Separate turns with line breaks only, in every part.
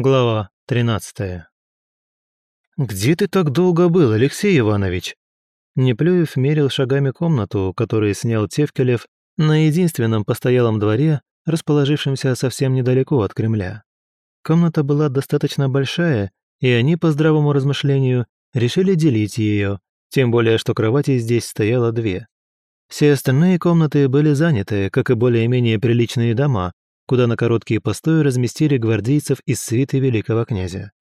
Глава 13. «Где ты так долго был, Алексей Иванович?» Неплюев мерил шагами комнату, которую снял Тевкелев на единственном постоялом дворе, расположившемся совсем недалеко от Кремля. Комната была достаточно большая, и они, по здравому размышлению, решили делить ее, тем более, что кровати здесь стояло две. Все остальные комнаты были заняты, как и более-менее приличные дома, куда на короткие постои разместили гвардейцев из свиты великого князя.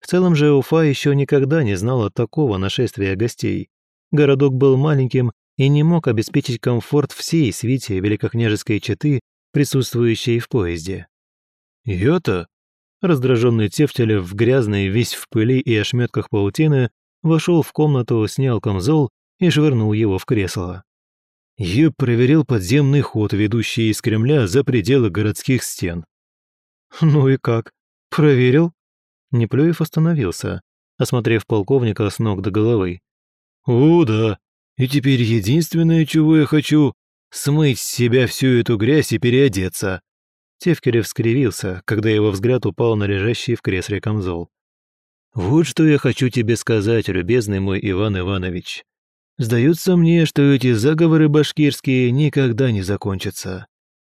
В целом же Уфа еще никогда не знала такого нашествия гостей. Городок был маленьким и не мог обеспечить комфорт всей свите великокняжеской четы, присутствующей в поезде. «Я-то?» Раздраженный Тефтелев в грязной, весь в пыли и ошметках паутины, вошел в комнату, снял камзол и швырнул его в кресло. Я проверил подземный ход, ведущий из Кремля за пределы городских стен. «Ну и как? Проверил?» Неплюев остановился, осмотрев полковника с ног до головы. «О, да. И теперь единственное, чего я хочу, смыть с себя всю эту грязь и переодеться». Тевкерев скривился, когда его взгляд упал на лежащий в кресле камзол. «Вот что я хочу тебе сказать, любезный мой Иван Иванович. Сдается мне, что эти заговоры башкирские никогда не закончатся.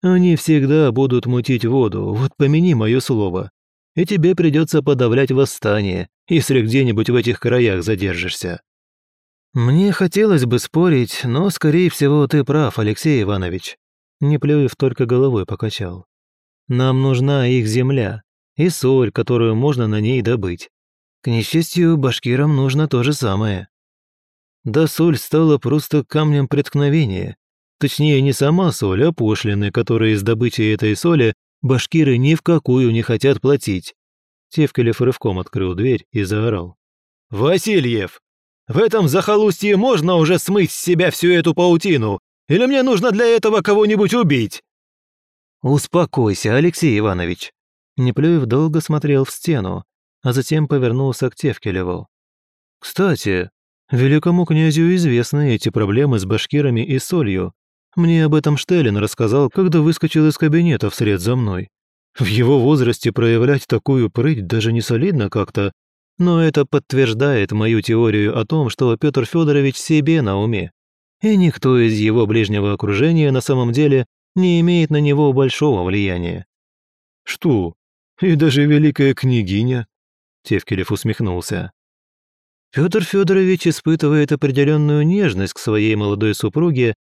Они всегда будут мутить воду, вот помяни мое слово. И тебе придется подавлять восстание, если где-нибудь в этих краях задержишься. Мне хотелось бы спорить, но, скорее всего, ты прав, Алексей Иванович. Неплюев только головой покачал. Нам нужна их земля и соль, которую можно на ней добыть. К несчастью, башкирам нужно то же самое. Да соль стала просто камнем преткновения. Точнее, не сама соль, а пошлины, которые из добычи этой соли башкиры ни в какую не хотят платить. Тевкелев рывком открыл дверь и заорал. «Васильев, в этом захолустье можно уже смыть с себя всю эту паутину? Или мне нужно для этого кого-нибудь убить?» «Успокойся, Алексей Иванович». Неплюев долго смотрел в стену, а затем повернулся к Тевкелеву. «Кстати, Великому князю известны эти проблемы с башкирами и солью. Мне об этом Штеллин рассказал, когда выскочил из кабинета вслед за мной. В его возрасте проявлять такую прыть даже не солидно как-то, но это подтверждает мою теорию о том, что Петр Федорович себе на уме. И никто из его ближнего окружения на самом деле не имеет на него большого влияния. «Что? И даже великая княгиня?» Тевкелев усмехнулся. Федор Федорович испытывает определенную нежность к своей молодой супруге,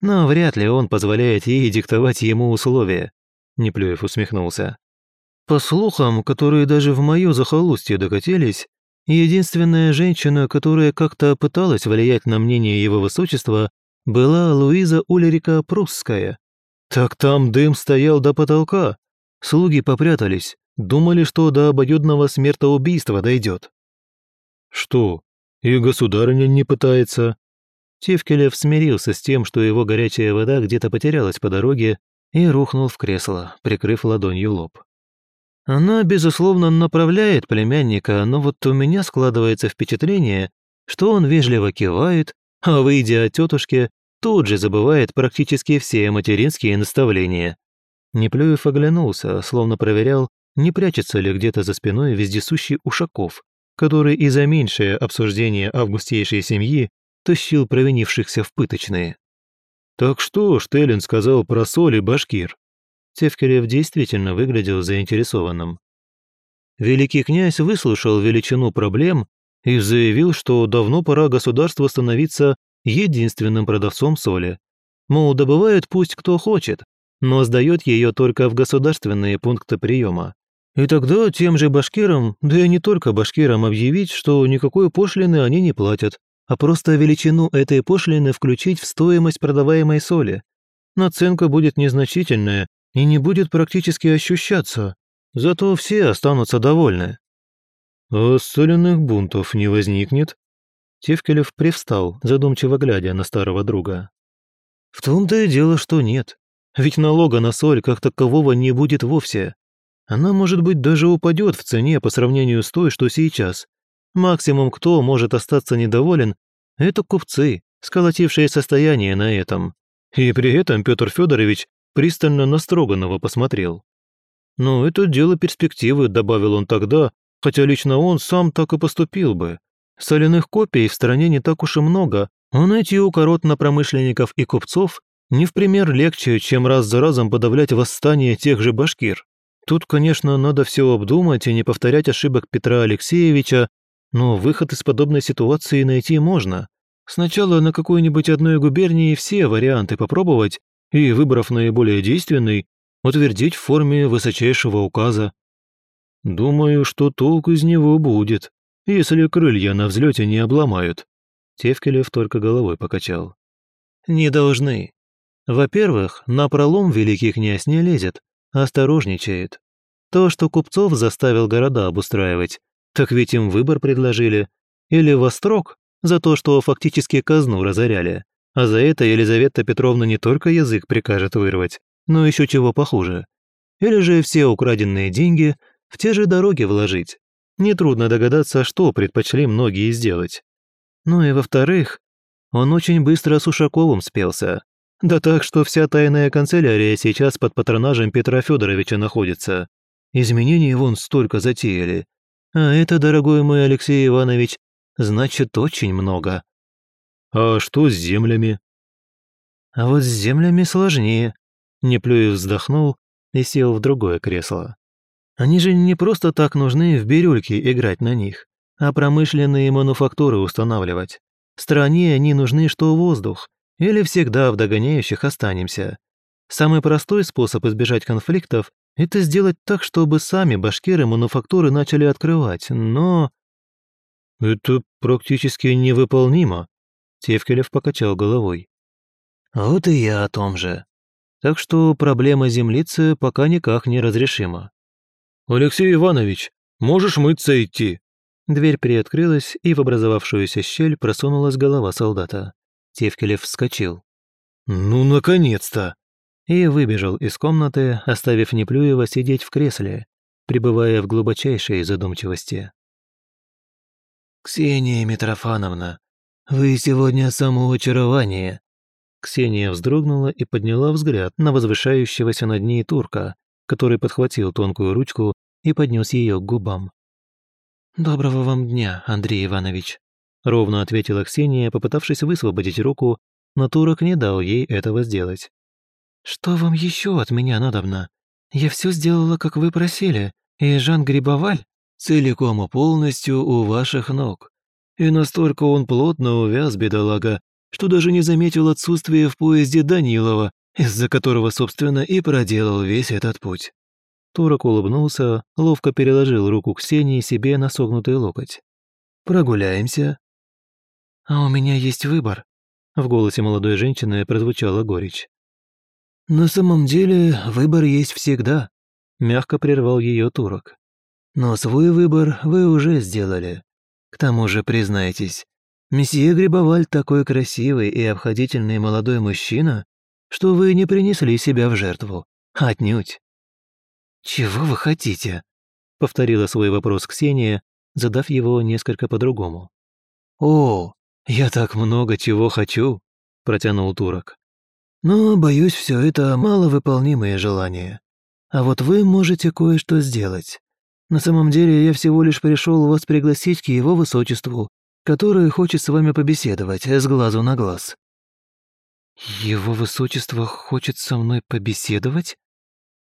но вряд ли он позволяет ей диктовать ему условия. Неплюев усмехнулся. По слухам, которые даже в мое захолустье докатились, единственная женщина, которая как-то пыталась влиять на мнение его высочества, была Луиза Улерика Прусская. Так там дым стоял до потолка. Слуги попрятались, думали, что до обоюдного смертоубийства дойдет. «Что, и государыня не пытается?» Тевкелев смирился с тем, что его горячая вода где-то потерялась по дороге, и рухнул в кресло, прикрыв ладонью лоб. Она, безусловно, направляет племянника, но вот у меня складывается впечатление, что он вежливо кивает, а выйдя от тетушки, тут же забывает практически все материнские наставления. Неплюев оглянулся, словно проверял, не прячется ли где-то за спиной вездесущий Ушаков, который и за меньшее обсуждение августейшей семьи тащил провинившихся в пыточные. «Так что Штеллин сказал про соль и башкир?» Тевкелев действительно выглядел заинтересованным. Великий князь выслушал величину проблем и заявил, что давно пора государству становиться единственным продавцом соли. Мол, добывает пусть кто хочет, но сдает ее только в государственные пункты приема. И тогда тем же башкирам, да и не только башкирам, объявить, что никакой пошлины они не платят, а просто величину этой пошлины включить в стоимость продаваемой соли. Наценка будет незначительная и не будет практически ощущаться, зато все останутся довольны. «А соляных бунтов не возникнет?» Тевкелев привстал, задумчиво глядя на старого друга. «В том-то и дело, что нет. Ведь налога на соль как такового не будет вовсе. Она, может быть, даже упадет в цене по сравнению с той, что сейчас. Максимум, кто может остаться недоволен, это купцы, сколотившие состояние на этом. И при этом Петр Федорович пристально на Строганова посмотрел. Но это дело перспективы, добавил он тогда, хотя лично он сам так и поступил бы. Соляных копий в стране не так уж и много, а найти у коротно-промышленников и купцов не в пример легче, чем раз за разом подавлять восстание тех же башкир. Тут, конечно, надо все обдумать и не повторять ошибок Петра Алексеевича, но выход из подобной ситуации найти можно. Сначала на какой-нибудь одной губернии все варианты попробовать и, выбрав наиболее действенный, утвердить в форме высочайшего указа. Думаю, что толк из него будет, если крылья на взлете не обломают. Тевкелев только головой покачал. Не должны. Во-первых, на пролом великий князь не лезет, осторожничает. То, что купцов заставил города обустраивать, так ведь им выбор предложили. Или вострок за то, что фактически казну разоряли. А за это Елизавета Петровна не только язык прикажет вырвать, но еще чего похуже. Или же все украденные деньги в те же дороги вложить. Нетрудно догадаться, что предпочли многие сделать. Ну и во-вторых, он очень быстро с Ушаковым спелся. Да так, что вся тайная канцелярия сейчас под патронажем Петра Федоровича находится. Изменений вон столько затеяли. А это, дорогой мой Алексей Иванович, значит очень много. А что с землями? А вот с землями сложнее. Неплюев вздохнул и сел в другое кресло. Они же не просто так нужны в бирюльке играть на них, а промышленные мануфактуры устанавливать. Стране они нужны, что воздух, или всегда в догоняющих останемся. Самый простой способ избежать конфликтов – это сделать так, чтобы сами башкиры мануфактуры начали открывать, но… «Это практически невыполнимо», – Тевкелев покачал головой. «Вот и я о том же. Так что проблема землицы пока никак не разрешима. «Алексей Иванович, можешь мыться идти?» Дверь приоткрылась, и в образовавшуюся щель просунулась голова солдата. Тевкелев вскочил. «Ну, наконец-то!» И выбежал из комнаты, оставив Неплюева сидеть в кресле, пребывая в глубочайшей задумчивости. «Ксения Митрофановна, вы сегодня самоочарование!» Ксения вздрогнула и подняла взгляд на возвышающегося над ней турка, который подхватил тонкую ручку и поднес ее к губам. «Доброго вам дня, Андрей Иванович», — ровно ответила Ксения, попытавшись высвободить руку, но турок не дал ей этого сделать. «Что вам еще от меня надобно? Я все сделала, как вы просили, и Жан Грибоваль целиком и полностью у ваших ног. И настолько он плотно увяз, бедолага, что даже не заметил отсутствия в поезде Данилова, из-за которого, собственно, и проделал весь этот путь. Турок улыбнулся, ловко переложил руку Ксении себе на согнутый локоть. «Прогуляемся?» «А у меня есть выбор», — в голосе молодой женщины прозвучала горечь. «На самом деле выбор есть всегда», — мягко прервал ее турок. «Но свой выбор вы уже сделали. К тому же, признайтесь, месье Грибоваль такой красивый и обходительный молодой мужчина, что вы не принесли себя в жертву. Отнюдь. «Чего вы хотите?» — повторила свой вопрос Ксения, задав его несколько по-другому. «О, я так много чего хочу!» — протянул турок. «Но, боюсь, все это маловыполнимые желания. А вот вы можете кое-что сделать. На самом деле я всего лишь пришел вас пригласить к его высочеству, который хочет с вами побеседовать с глазу на глаз. «Его высочество хочет со мной побеседовать?»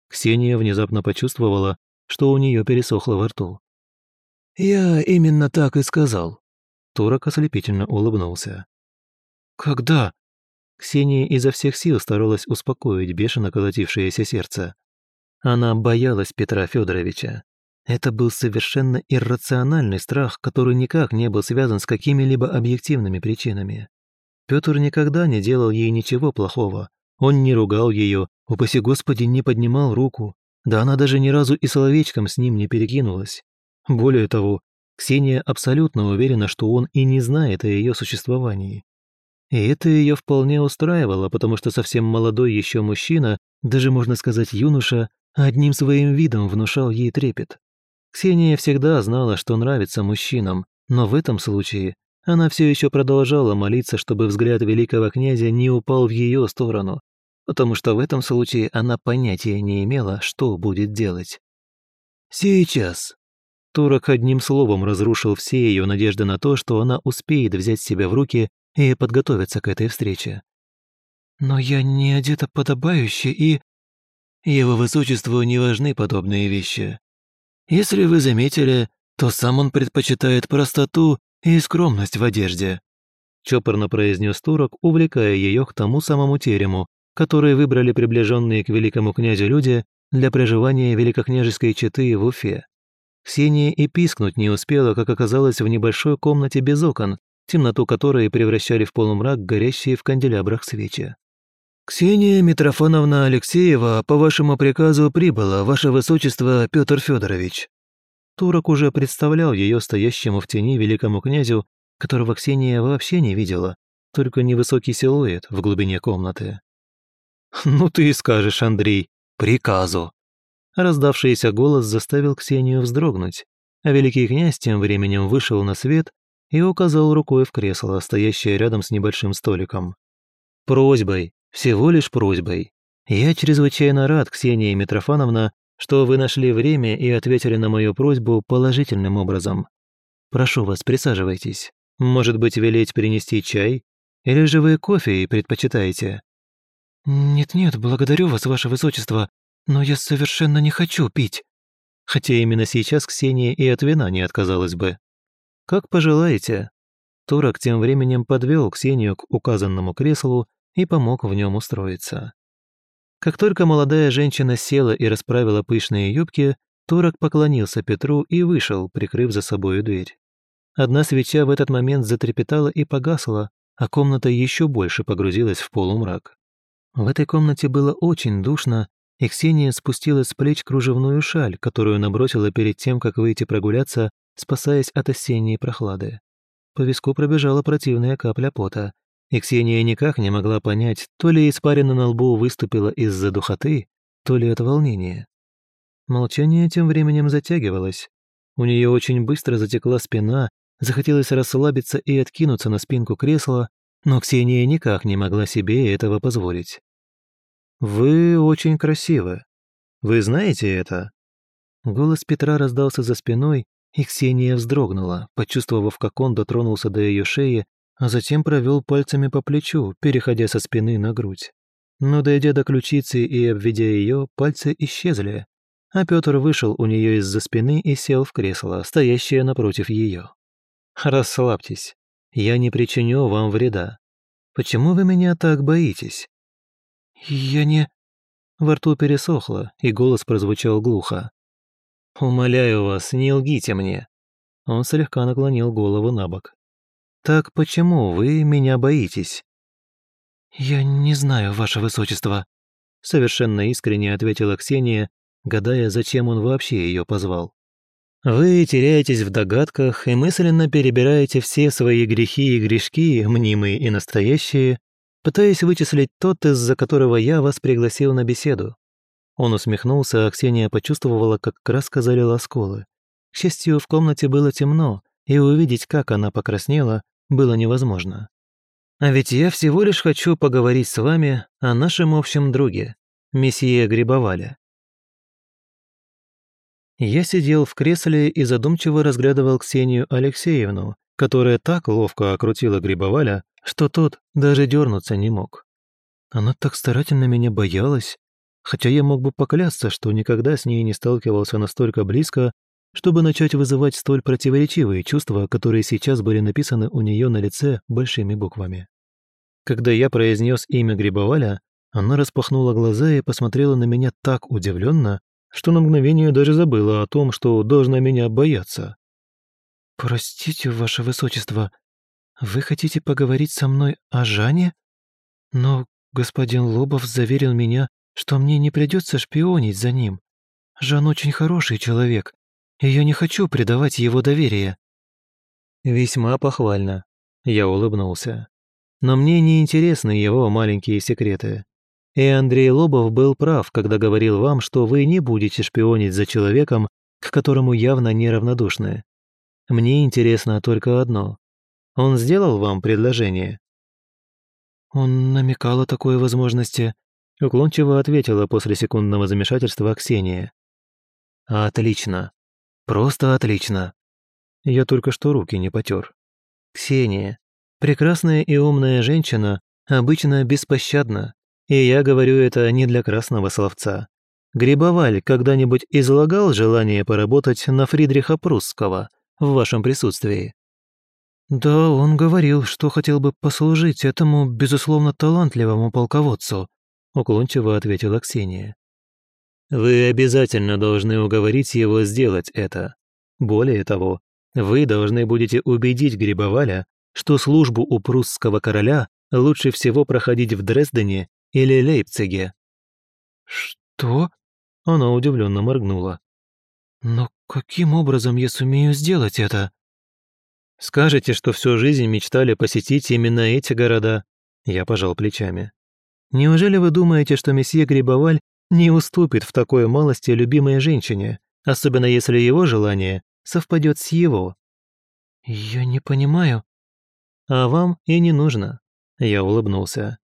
Ксения внезапно почувствовала, что у нее пересохло во рту. «Я именно так и сказал». Турок ослепительно улыбнулся. «Когда?» Ксения изо всех сил старалась успокоить бешено колотившееся сердце. Она боялась Петра Федоровича. Это был совершенно иррациональный страх, который никак не был связан с какими-либо объективными причинами. Петр никогда не делал ей ничего плохого. Он не ругал ее, упаси Господи, не поднимал руку. Да она даже ни разу и словечком с ним не перекинулась. Более того, Ксения абсолютно уверена, что он и не знает о ее существовании. И это ее вполне устраивало, потому что совсем молодой еще мужчина, даже можно сказать юноша, одним своим видом внушал ей трепет. Ксения всегда знала, что нравится мужчинам, но в этом случае она все еще продолжала молиться, чтобы взгляд великого князя не упал в ее сторону, потому что в этом случае она понятия не имела, что будет делать. «Сейчас!» Турок одним словом разрушил все ее надежды на то, что она успеет взять себя в руки и подготовиться к этой встрече. «Но я не одета подобающе и...» «Его высочеству не важны подобные вещи. Если вы заметили, то сам он предпочитает простоту и скромность в одежде», чопорно произнес турок, увлекая ее к тому самому терему, который выбрали приближенные к великому князю люди для проживания великокняжеской четы в Уфе. Ксения и пискнуть не успела, как оказалось в небольшой комнате без окон, темноту которой превращали в полумрак горящие в канделябрах свечи. «Ксения Митрофановна Алексеева по вашему приказу прибыла, ваше высочество Петр Федорович». Турок уже представлял ее стоящему в тени великому князю, которого Ксения вообще не видела, только невысокий силуэт в глубине комнаты. «Ну ты и скажешь, Андрей, приказу!» Раздавшийся голос заставил Ксению вздрогнуть, а великий князь тем временем вышел на свет и указал рукой в кресло, стоящее рядом с небольшим столиком. «Просьбой, всего лишь просьбой. Я чрезвычайно рад, Ксения Митрофановна, что вы нашли время и ответили на мою просьбу положительным образом. Прошу вас, присаживайтесь. Может быть, велеть принести чай? Или же вы кофе предпочитаете?»
«Нет-нет, благодарю вас, ваше высочество, но я совершенно не хочу пить».
Хотя именно сейчас Ксения и от вина не отказалась бы. «Как пожелаете». Турок тем временем подвел Ксению к указанному креслу и помог в нем устроиться. Как только молодая женщина села и расправила пышные юбки, Турок поклонился Петру и вышел, прикрыв за собою дверь. Одна свеча в этот момент затрепетала и погасла, а комната еще больше погрузилась в полумрак. В этой комнате было очень душно, и Ксения спустила с плеч кружевную шаль, которую набросила перед тем, как выйти прогуляться, спасаясь от осенней прохлады. По виску пробежала противная капля пота, и Ксения никак не могла понять, то ли испарина на лбу выступила из-за духоты, то ли от волнения. Молчание тем временем затягивалось. У нее очень быстро затекла спина, захотелось расслабиться и откинуться на спинку кресла, но Ксения никак не могла себе этого позволить. «Вы очень красивы. Вы знаете это?» Голос Петра раздался за спиной, и Ксения вздрогнула, почувствовав, как он дотронулся до ее шеи, а затем провел пальцами по плечу, переходя со спины на грудь. Но дойдя до ключицы и обведя ее, пальцы исчезли, а Петр вышел у нее из-за спины и сел в кресло, стоящее напротив ее. «Расслабьтесь. Я не причиню вам вреда. Почему вы меня так боитесь?»
«Я не...»
Во рту пересохло, и голос прозвучал глухо. «Умоляю вас, не лгите мне». Он слегка наклонил голову на бок. «Так почему вы меня боитесь?»
«Я не знаю, ваше высочество», — совершенно искренне ответила Ксения, гадая, зачем он вообще ее позвал.
Вы теряетесь в догадках и мысленно перебираете все свои грехи и грешки, мнимые и настоящие, пытаясь вычислить тот, из-за которого я вас пригласил на беседу. Он усмехнулся, а Ксения почувствовала, как краска залила сколы. К счастью, в комнате было темно, и увидеть, как она покраснела, было невозможно. А ведь я всего лишь хочу поговорить с вами о нашем общем друге, месье Грибовале. Я сидел в кресле и задумчиво разглядывал Ксению Алексеевну, которая так ловко окрутила Грибоваля, что тот даже дернуться не мог. Она так старательно меня боялась, хотя я мог бы поклясться, что никогда с ней не сталкивался настолько близко, чтобы начать вызывать столь противоречивые чувства, которые сейчас были написаны у нее на лице большими буквами. Когда я произнес имя Грибоваля, она распахнула глаза и посмотрела на меня так удивленно, что на мгновение даже забыла о том, что должна меня бояться.
«Простите, ваше высочество, вы хотите поговорить со мной о Жане? Но господин Лобов заверил меня, что мне не придется шпионить за ним. Жан очень хороший человек, и я не хочу предавать его доверие».
«Весьма похвально», — я улыбнулся. «Но мне не интересны его маленькие секреты. И Андрей Лобов был прав, когда говорил вам, что вы не будете шпионить за человеком, к которому явно неравнодушны. Мне интересно только одно. Он сделал вам предложение?»
«Он намекал о такой возможности»,
Уклончиво ответила после секундного замешательства Ксения. «Отлично. Просто отлично. Я только что руки не потер. Ксения, прекрасная и умная женщина, обычно беспощадна. И я говорю это не для красного словца. Грибоваль когда-нибудь излагал желание поработать на Фридриха Прусского в вашем присутствии?
Да, он говорил, что хотел бы послужить этому, безусловно, талантливому полководцу, уклончиво ответила Ксения.
Вы обязательно должны уговорить его сделать это. Более того, вы должны будете убедить Грибоваля, что службу у прусского короля лучше всего проходить в Дрездене или Лейпциге».
«Что?»
Она удивленно моргнула.
«Но каким образом я сумею сделать это?»
«Скажете, что всю жизнь мечтали посетить именно эти города?» Я пожал плечами. «Неужели вы думаете, что месье Грибоваль не уступит в такой малости любимой женщине, особенно если его желание совпадет с его?»
«Я не понимаю».
«А вам и не нужно», — я улыбнулся.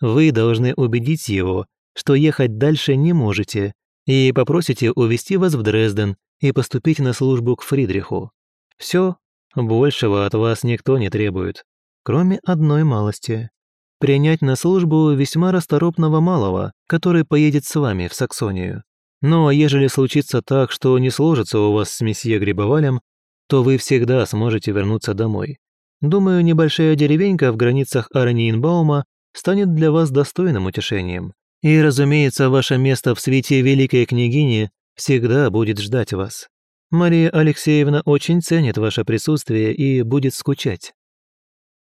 «Вы должны убедить его, что ехать дальше не можете, и попросите увезти вас в Дрезден и поступить на службу к Фридриху. Все, большего от вас никто не требует, кроме одной малости. Принять на службу весьма расторопного малого, который поедет с вами в Саксонию. Но ежели случится так, что не сложится у вас с месье Грибовалем, то вы всегда сможете вернуться домой. Думаю, небольшая деревенька в границах Арниенбаума станет для вас достойным утешением. И, разумеется, ваше место в свете Великой Княгини всегда будет ждать вас. Мария Алексеевна очень ценит ваше присутствие и будет скучать».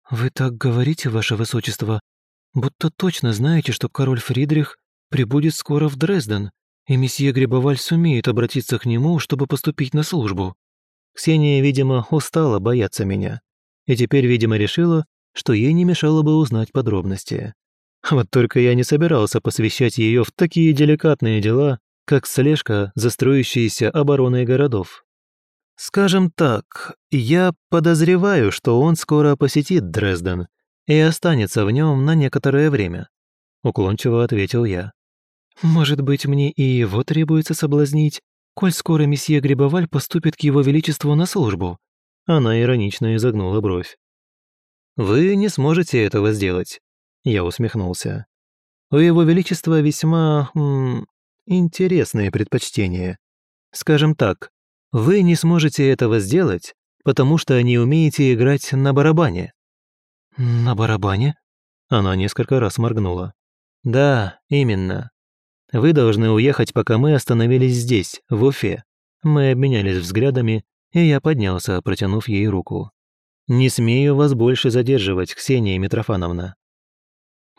«Вы так говорите, ваше высочество, будто точно знаете, что король Фридрих прибудет скоро в Дрезден, и месье Грибоваль сумеет обратиться к нему, чтобы поступить на службу».
Ксения, видимо, устала бояться меня, и теперь, видимо, решила, что ей не мешало бы узнать подробности. Вот только я не собирался посвящать ее в такие деликатные дела, как слежка за строящейся обороной городов. Скажем так, я подозреваю, что он скоро посетит Дрезден и останется в нем на некоторое время», — уклончиво ответил я.
«Может быть, мне и его требуется соблазнить, коль скоро месье Грибоваль поступит к его величеству на службу?»
Она иронично изогнула бровь. «Вы не сможете этого сделать. Я усмехнулся. У его величества весьма... М, интересные предпочтения. Скажем так, вы не сможете этого сделать, потому что не умеете играть на барабане».
«На барабане?»
Она несколько раз моргнула. «Да, именно. Вы должны уехать, пока мы остановились здесь, в Уфе». Мы обменялись взглядами, и я поднялся, протянув ей руку. «Не смею вас больше задерживать, Ксения Митрофановна.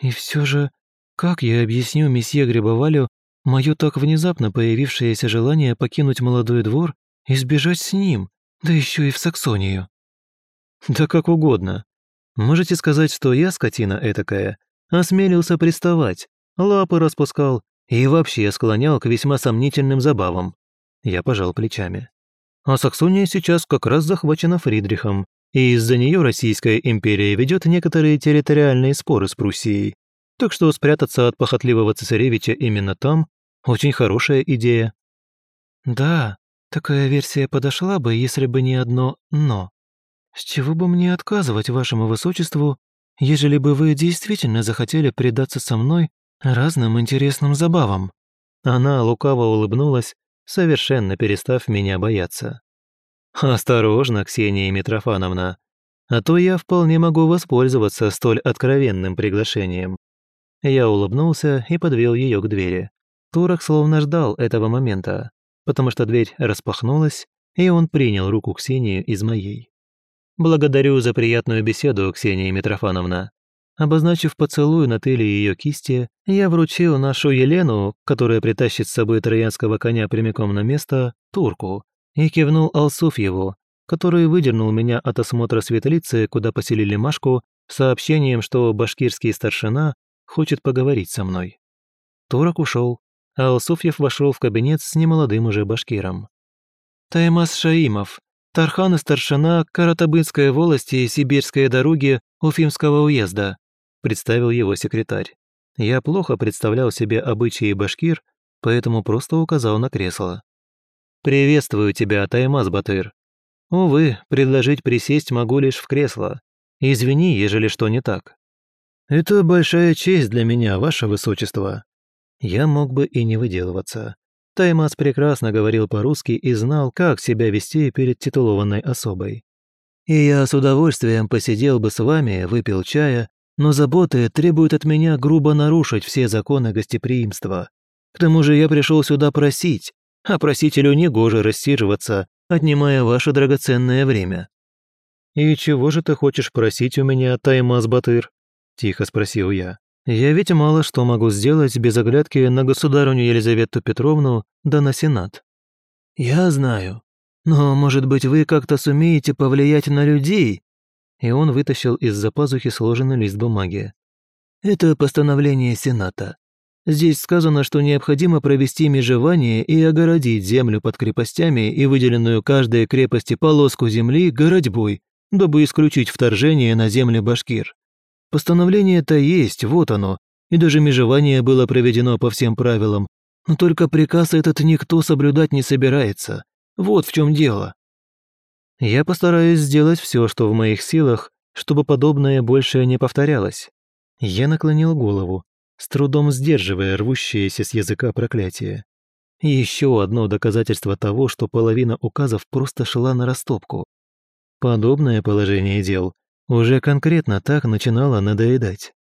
И все же, как я объясню месье Грибовалю мое так внезапно появившееся желание покинуть молодой двор и сбежать с ним, да еще и в Саксонию?
Да как угодно. Можете сказать, что я, скотина этакая, осмелился приставать, лапы распускал и вообще склонял к весьма сомнительным забавам. Я пожал плечами. А Саксония сейчас как раз захвачена Фридрихом, и из-за нее Российская империя ведет некоторые территориальные споры с Пруссией. Так что спрятаться от похотливого цесаревича именно там – очень хорошая идея.
Да, такая версия подошла бы, если бы не одно «но». С чего бы мне отказывать вашему высочеству, ежели бы вы действительно захотели предаться со мной разным интересным забавам?»
Она лукаво улыбнулась, совершенно перестав меня бояться. «Осторожно, Ксения Митрофановна, а то я вполне могу воспользоваться столь откровенным приглашением». Я улыбнулся и подвел ее к двери. Турок словно ждал этого момента, потому что дверь распахнулась, и он принял руку Ксении из моей. «Благодарю за приятную беседу, Ксения Митрофановна». Обозначив поцелуй на тыле ее кисти, я вручил нашу Елену, которая притащит с собой троянского коня прямиком на место, турку, и кивнул Алсуфьеву, который выдернул меня от осмотра светлицы, куда поселили Машку, сообщением, что башкирский старшина хочет поговорить со мной. Турок ушел, а Алсуфьев вошел в кабинет с немолодым уже башкиром.
«Таймас Шаимов, Тархан и старшина Каратабынской волости и Сибирской дороги Уфимского уезда», представил его секретарь.
Я плохо представлял себе обычаи башкир, поэтому просто указал на кресло. «Приветствую тебя, Таймаз Батыр. Увы, предложить присесть могу лишь в кресло. Извини, ежели что не так». «Это большая честь для меня, ваше высочество». Я мог бы и не выделываться. Таймас прекрасно говорил по-русски и знал, как себя вести перед титулованной особой. И я с удовольствием посидел бы с вами, выпил чая но заботы требуют от меня грубо нарушить все законы гостеприимства. К тому же я пришел сюда просить, а просителю негоже рассиживаться, отнимая ваше драгоценное время». «И чего же ты хочешь просить у меня, Таймаз Батыр?» – тихо спросил я. «Я ведь мало что могу сделать без оглядки на государыню Елизавету Петровну да на Сенат». «Я знаю. Но, может быть, вы как-то сумеете повлиять на людей, и он вытащил из-за пазухи сложенный лист бумаги. «Это постановление Сената. Здесь сказано, что необходимо провести межевание и огородить землю под крепостями и выделенную каждой крепости полоску земли городьбой, дабы исключить вторжение на земли башкир. Постановление-то есть, вот оно, и даже межевание было проведено по всем правилам, но только приказ этот никто соблюдать не собирается. Вот в чем дело. Я постараюсь сделать все, что в моих силах, чтобы подобное больше не повторялось. Я наклонил голову, с трудом сдерживая рвущееся с языка проклятие. Еще одно доказательство того, что половина указов просто шла на растопку. Подобное положение дел уже конкретно так начинало надоедать.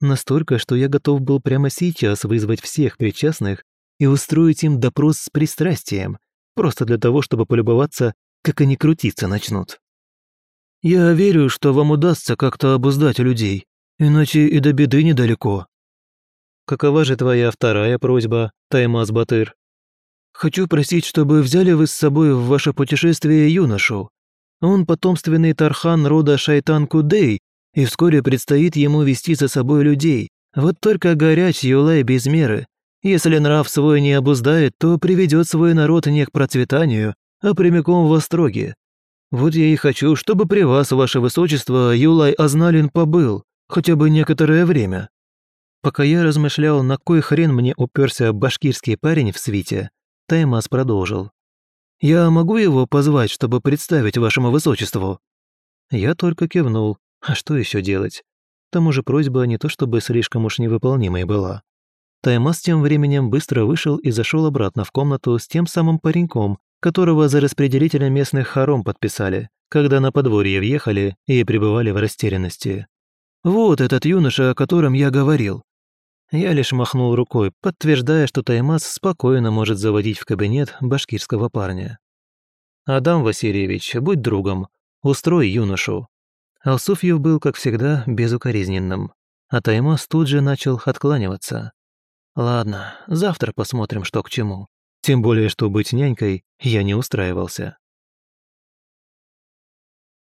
Настолько, что я готов был прямо сейчас вызвать всех причастных и устроить им допрос с пристрастием, просто для того, чтобы полюбоваться как они крутиться начнут. Я верю, что вам удастся как-то обуздать людей, иначе и до беды недалеко. Какова же твоя вторая просьба, Таймаз Батыр? Хочу просить, чтобы взяли вы с собой в ваше путешествие юношу. Он потомственный Тархан рода Шайтан Кудей, и вскоре предстоит ему вести за собой людей. Вот только горяч Юлай без меры. Если нрав свой не обуздает, то приведет свой народ не к процветанию, а прямиком в Остроге. Вот я и хочу, чтобы при вас, ваше высочество, Юлай Азналин побыл, хотя бы некоторое время». Пока я размышлял, на кой хрен мне уперся башкирский парень в свите, Таймас продолжил. «Я могу его позвать, чтобы представить вашему высочеству?» Я только кивнул. А что еще делать? К тому же просьба не то чтобы слишком уж невыполнимой была. Таймас тем временем быстро вышел и зашел обратно в комнату с тем самым пареньком, которого за распределителя местных хором подписали, когда на подворье въехали и пребывали в растерянности. «Вот этот юноша, о котором я говорил». Я лишь махнул рукой, подтверждая, что Таймас спокойно может заводить в кабинет башкирского парня. «Адам Васильевич, будь другом, устрой юношу». Алсуфьев был, как всегда, безукоризненным, а Таймас тут же начал откланиваться. «Ладно, завтра посмотрим, что к чему». Тем более, что быть нянькой я не устраивался.